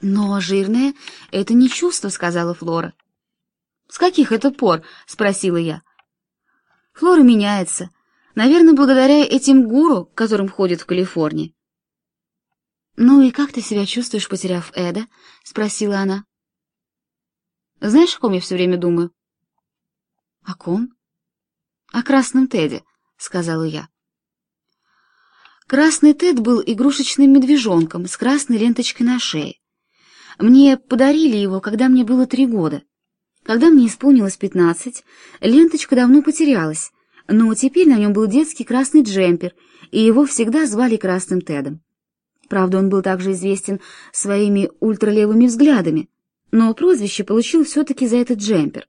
Но жирное — это не чувство, — сказала Флора. «С каких это пор?» — спросила я. Флора меняется. Наверное, благодаря этим гуру, которым ходит в Калифорнии. «Ну и как ты себя чувствуешь, потеряв Эда?» — спросила она. «Знаешь, о ком я все время думаю?» «О ком?» «О красном Теде», — сказала я. Красный Тед был игрушечным медвежонком с красной ленточкой на шее. Мне подарили его, когда мне было три года. Когда мне исполнилось пятнадцать, ленточка давно потерялась, но теперь на нем был детский красный джемпер, и его всегда звали Красным Тедом. Правда, он был также известен своими ультралевыми взглядами, но прозвище получил все-таки за этот джемпер.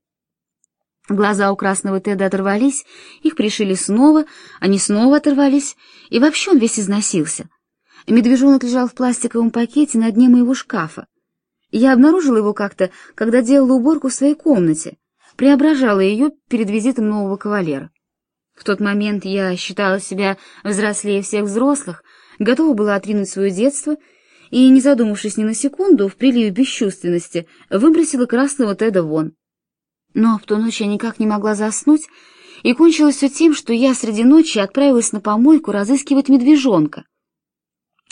Глаза у красного Теда оторвались, их пришили снова, они снова оторвались, и вообще он весь износился. Медвежонок лежал в пластиковом пакете на дне моего шкафа. Я обнаружила его как-то, когда делала уборку в своей комнате, преображала ее перед визитом нового кавалера. В тот момент я считала себя взрослее всех взрослых, готова была отринуть свое детство и, не задумавшись ни на секунду, в приливе бесчувственности, выбросила красного Теда вон. Но в ту ночь я никак не могла заснуть, и кончилось все тем, что я среди ночи отправилась на помойку разыскивать медвежонка.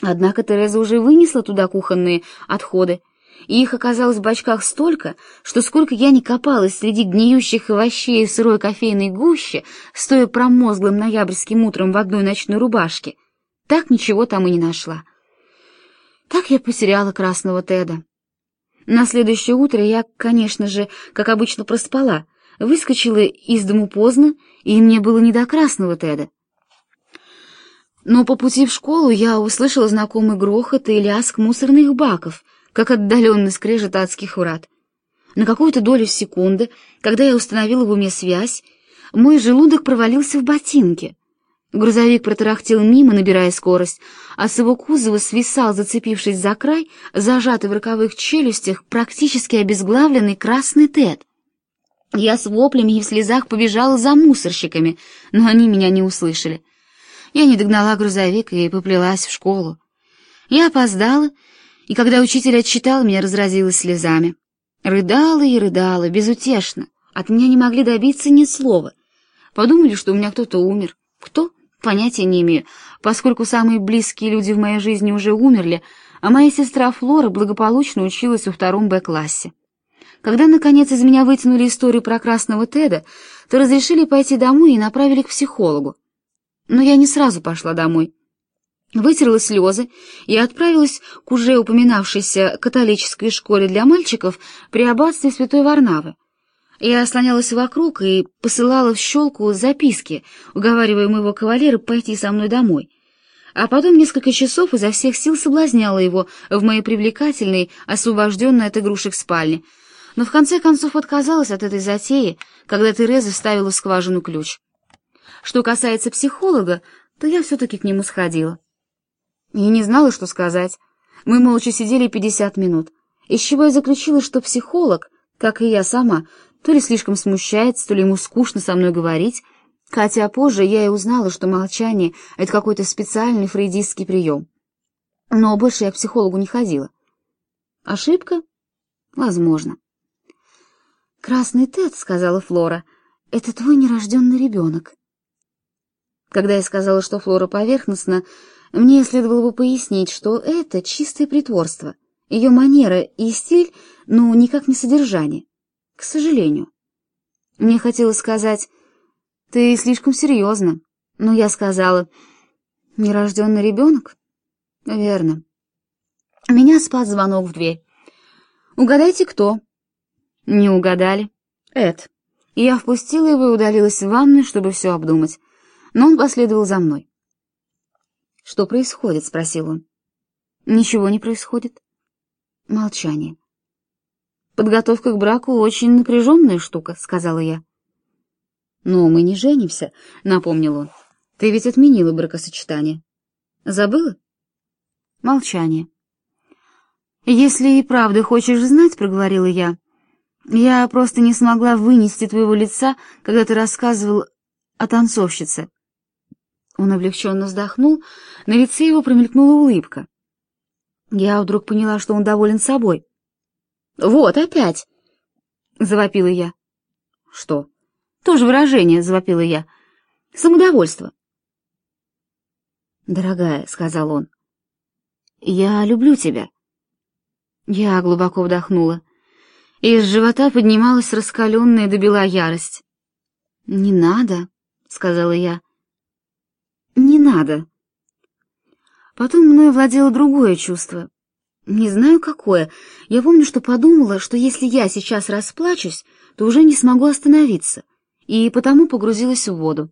Однако Тереза уже вынесла туда кухонные отходы, и их оказалось в бачках столько, что сколько я не копалась среди гниющих овощей в сырой кофейной гуще, стоя промозглым ноябрьским утром в одной ночной рубашке, так ничего там и не нашла. Так я потеряла красного Теда. На следующее утро я, конечно же, как обычно, проспала, выскочила из дому поздно, и мне было не до красного Теда. Но по пути в школу я услышала знакомый грохот и лязг мусорных баков — как отдаленный скрежет адских врат. На какую-то долю секунды, когда я установила в уме связь, мой желудок провалился в ботинки. Грузовик протарахтел мимо, набирая скорость, а с его кузова свисал, зацепившись за край, зажатый в роковых челюстях, практически обезглавленный красный Тед. Я с воплями и в слезах побежала за мусорщиками, но они меня не услышали. Я не догнала грузовик и поплелась в школу. Я опоздала и когда учитель отчитал, меня разразилась слезами. Рыдала и рыдала, безутешно. От меня не могли добиться ни слова. Подумали, что у меня кто-то умер. Кто? Понятия не имею, поскольку самые близкие люди в моей жизни уже умерли, а моя сестра Флора благополучно училась во втором Б-классе. Когда, наконец, из меня вытянули историю про красного Теда, то разрешили пойти домой и направили к психологу. Но я не сразу пошла домой вытерла слезы и отправилась к уже упоминавшейся католической школе для мальчиков при аббатстве Святой Варнавы. Я слонялась вокруг и посылала в щелку записки, уговаривая моего кавалера пойти со мной домой. А потом несколько часов изо всех сил соблазняла его в моей привлекательной, освобожденной от игрушек спальне. Но в конце концов отказалась от этой затеи, когда Тереза вставила в скважину ключ. Что касается психолога, то я все-таки к нему сходила. Я не знала, что сказать. Мы молча сидели пятьдесят минут, из чего я заключила, что психолог, как и я сама, то ли слишком смущается, то ли ему скучно со мной говорить, хотя позже я и узнала, что молчание — это какой-то специальный фрейдистский прием. Но больше я к психологу не ходила. Ошибка? Возможно. «Красный Тед», — сказала Флора, — «это твой нерожденный ребенок». Когда я сказала, что Флора поверхностно, мне следовало бы пояснить, что это чистое притворство, ее манера и стиль, но никак не содержание. К сожалению. Мне хотелось сказать, ты слишком серьезно, но я сказала, нерожденный ребенок? Верно. Меня спас звонок в дверь. Угадайте, кто? Не угадали. Эд. Я впустила его и удалилась в ванную, чтобы все обдумать, но он последовал за мной. «Что происходит?» — спросил он. «Ничего не происходит». Молчание. «Подготовка к браку очень напряженная штука», — сказала я. «Но мы не женимся», — напомнил он. «Ты ведь отменила бракосочетание. Забыла?» Молчание. «Если и правда хочешь знать», — проговорила я, — «я просто не смогла вынести твоего лица, когда ты рассказывал о танцовщице. Он облегченно вздохнул, на лице его промелькнула улыбка. Я вдруг поняла, что он доволен собой. «Вот опять!» — завопила я. «Что?» «Тоже выражение», — завопила я. «Самодовольство». «Дорогая», — сказал он, — «я люблю тебя». Я глубоко вдохнула. Из живота поднималась раскаленная до бела ярость. «Не надо», — сказала я. «Не надо». Потом мною владело другое чувство. Не знаю, какое. Я помню, что подумала, что если я сейчас расплачусь, то уже не смогу остановиться, и потому погрузилась в воду.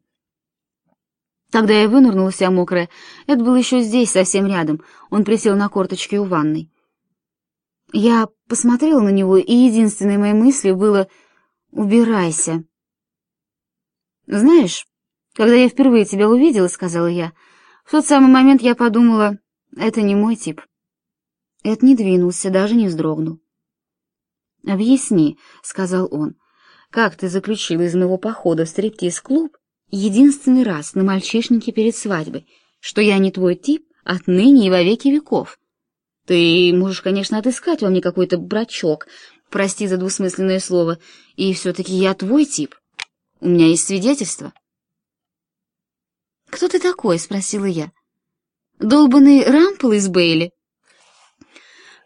Тогда я вынырнула вся мокрая. Это был еще здесь, совсем рядом. Он присел на корточки у ванной. Я посмотрела на него, и единственной моей мыслью было «Убирайся». «Знаешь, когда я впервые тебя увидела, — сказала я, — в тот самый момент я подумала, это не мой тип». Эд не двинулся, даже не вздрогнул. «Объясни», — сказал он, — «как ты заключила из моего похода в стриптиз-клуб единственный раз на мальчишнике перед свадьбой, что я не твой тип отныне и во веки веков?» Ты можешь, конечно, отыскать во мне какой-то брачок, прости за двусмысленное слово, и все-таки я твой тип. У меня есть свидетельство. «Кто ты такой?» — спросила я. «Долбанный Рампл из Бейли?»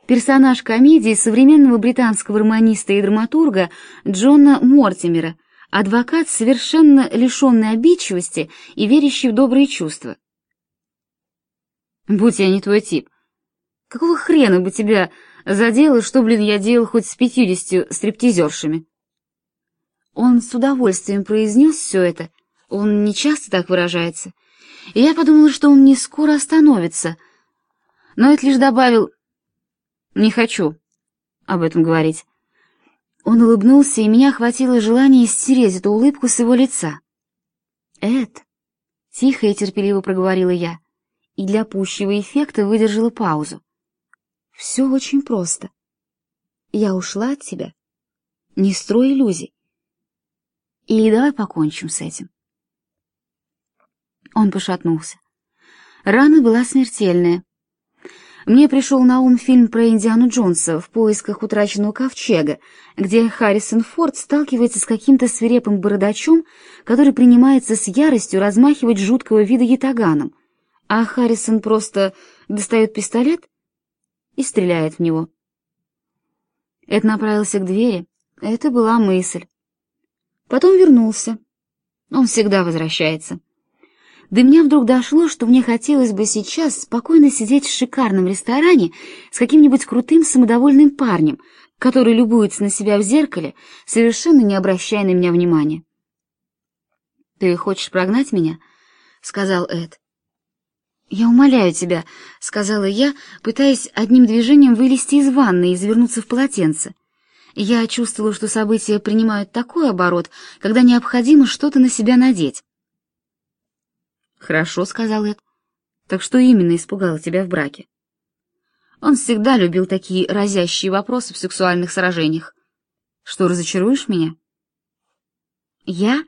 Персонаж комедии современного британского романиста и драматурга Джона Мортимера, адвокат, совершенно лишенный обидчивости и верящий в добрые чувства. «Будь я не твой тип, Какого хрена бы тебя задело, что, блин, я делал хоть с пятьюдесятью стриптизершами?» Он с удовольствием произнес все это, он не часто так выражается, и я подумала, что он не скоро остановится, но это лишь добавил «не хочу об этом говорить». Он улыбнулся, и меня охватило желание стереть эту улыбку с его лица. «Эд», — тихо и терпеливо проговорила я, и для пущего эффекта выдержала паузу. Все очень просто. Я ушла от тебя. Не строй иллюзий. И давай покончим с этим. Он пошатнулся. Рана была смертельная. Мне пришел на ум фильм про Индиану Джонса в поисках утраченного ковчега, где Харрисон Форд сталкивается с каким-то свирепым бородачом, который принимается с яростью размахивать жуткого вида ятаганом, а Харрисон просто достает пистолет и стреляет в него. Эд направился к двери, это была мысль. Потом вернулся. Он всегда возвращается. До меня вдруг дошло, что мне хотелось бы сейчас спокойно сидеть в шикарном ресторане с каким-нибудь крутым самодовольным парнем, который любуется на себя в зеркале, совершенно не обращая на меня внимания. «Ты хочешь прогнать меня?» — сказал Эд. «Я умоляю тебя», — сказала я, пытаясь одним движением вылезти из ванны и завернуться в полотенце. Я чувствовала, что события принимают такой оборот, когда необходимо что-то на себя надеть. «Хорошо», — сказал Эд. «Так что именно испугало тебя в браке?» Он всегда любил такие разящие вопросы в сексуальных сражениях. «Что, разочаруешь меня?» «Я?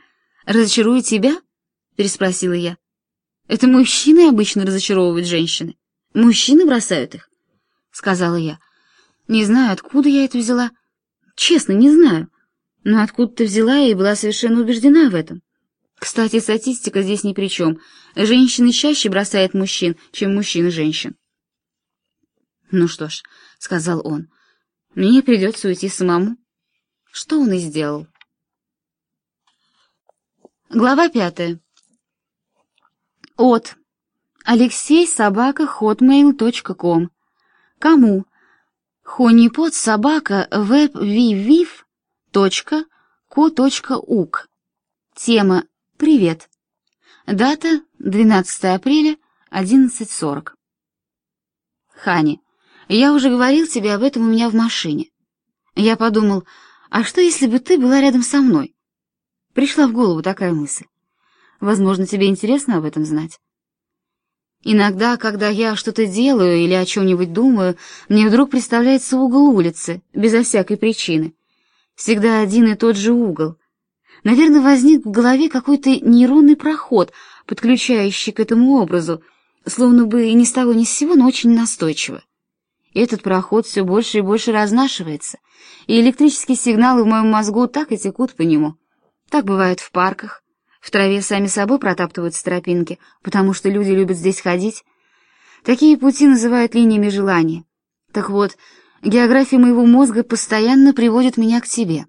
Разочарую тебя?» — переспросила я. Это мужчины обычно разочаровывают женщины. Мужчины бросают их, — сказала я. Не знаю, откуда я это взяла. Честно, не знаю. Но откуда-то взяла и была совершенно убеждена в этом. Кстати, статистика здесь ни при чем. Женщины чаще бросают мужчин, чем мужчины женщин. «Ну что ж», — сказал он, — «мне придется уйти самому». Что он и сделал. Глава пятая. От. Алексей собака hotmail.com. Кому? Хонипот собака webvivив. ко.ук. Тема «Привет». Дата 12 апреля 11.40. Хани, я уже говорил тебе об этом у меня в машине. Я подумал, а что если бы ты была рядом со мной? Пришла в голову такая мысль. Возможно, тебе интересно об этом знать. Иногда, когда я что-то делаю или о чем-нибудь думаю, мне вдруг представляется угол улицы, безо всякой причины. Всегда один и тот же угол. Наверное, возник в голове какой-то нейронный проход, подключающий к этому образу, словно бы и ни с того ни с сего, но очень настойчиво. Этот проход все больше и больше разнашивается, и электрические сигналы в моем мозгу так и текут по нему. Так бывает в парках. В траве сами собой протаптываются тропинки, потому что люди любят здесь ходить. Такие пути называют линиями желания. Так вот, география моего мозга постоянно приводит меня к тебе.